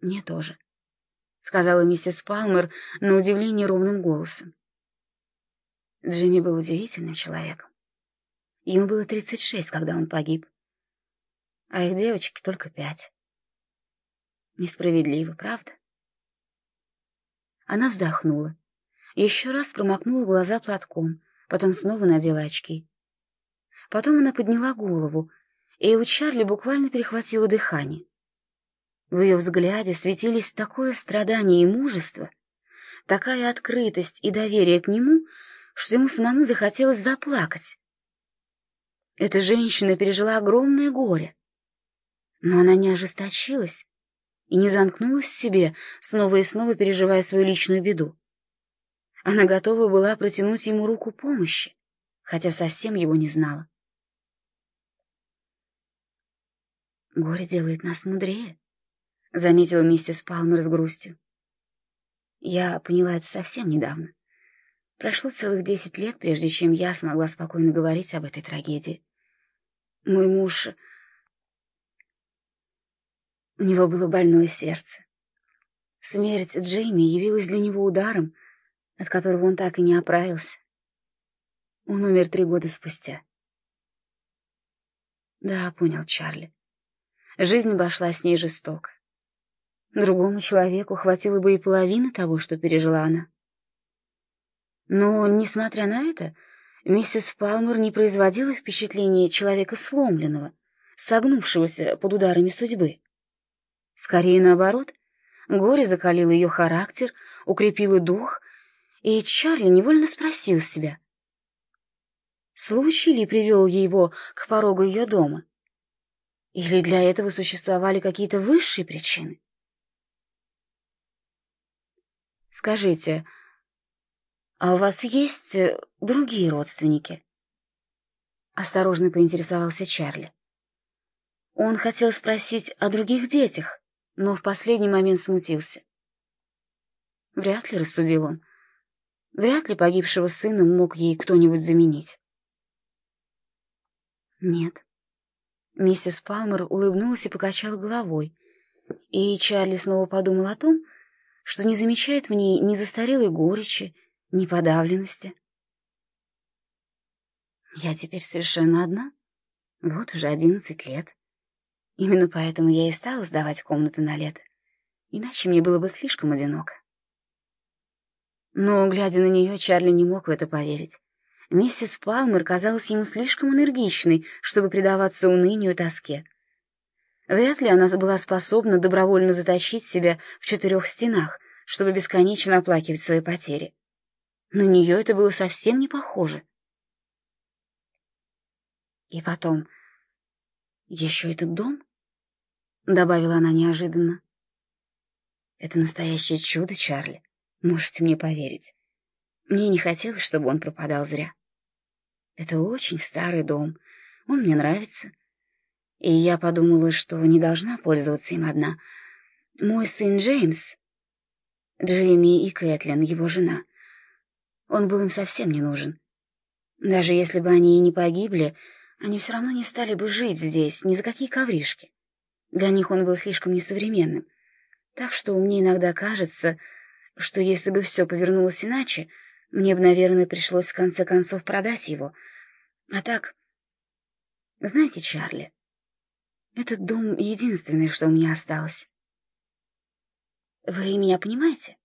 Мне тоже, — сказала миссис Палмер на удивление ровным голосом. Джимми был удивительным человеком. Ему было тридцать шесть, когда он погиб, а их девочке только пять. Несправедливо, правда? Она вздохнула, еще раз промокнула глаза платком, потом снова надела очки. Потом она подняла голову, и у Чарли буквально перехватило дыхание. В ее взгляде светились такое страдание и мужество, такая открытость и доверие к нему, что ему самому захотелось заплакать. Эта женщина пережила огромное горе, но она не ожесточилась и не замкнулась в себе, снова и снова переживая свою личную беду. Она готова была протянуть ему руку помощи, хотя совсем его не знала. «Горе делает нас мудрее», — заметила миссис Палмер с грустью. «Я поняла это совсем недавно. Прошло целых десять лет, прежде чем я смогла спокойно говорить об этой трагедии. Мой муж... У него было больное сердце. Смерть Джейми явилась для него ударом, от которого он так и не оправился. Он умер три года спустя. Да, понял Чарли. Жизнь обошла с ней жестоко. Другому человеку хватило бы и половины того, что пережила она. Но, несмотря на это, миссис Палмер не производила впечатления человека сломленного, согнувшегося под ударами судьбы. Скорее наоборот, горе закалило ее характер, укрепило дух и Чарли невольно спросил себя, случай ли привел его к порогу ее дома? Или для этого существовали какие-то высшие причины? «Скажите, а у вас есть э, другие родственники?» Осторожно поинтересовался Чарли. Он хотел спросить о других детях, но в последний момент смутился. Вряд ли, рассудил он, Вряд ли погибшего сына мог ей кто-нибудь заменить. Нет. Миссис Палмер улыбнулась и покачала головой, и Чарли снова подумал о том, что не замечает в ней ни застарелой горечи, ни подавленности. Я теперь совершенно одна. Вот уже одиннадцать лет. Именно поэтому я и стала сдавать комнаты на лето. Иначе мне было бы слишком одиноко. Но, глядя на нее, Чарли не мог в это поверить. Миссис Палмер казалась ему слишком энергичной, чтобы предаваться унынию и тоске. Вряд ли она была способна добровольно заточить себя в четырех стенах, чтобы бесконечно оплакивать свои потери. На нее это было совсем не похоже. И потом, еще этот дом, — добавила она неожиданно. Это настоящее чудо, Чарли. Можете мне поверить. Мне не хотелось, чтобы он пропадал зря. Это очень старый дом. Он мне нравится. И я подумала, что не должна пользоваться им одна. Мой сын Джеймс, Джейми и Кэтлин, его жена, он был им совсем не нужен. Даже если бы они и не погибли, они все равно не стали бы жить здесь ни за какие ковришки. Для них он был слишком несовременным. Так что мне иногда кажется, что если бы все повернулось иначе, мне бы, наверное, пришлось в конце концов продать его. А так... Знаете, Чарли, этот дом — единственное, что у меня осталось. Вы меня понимаете?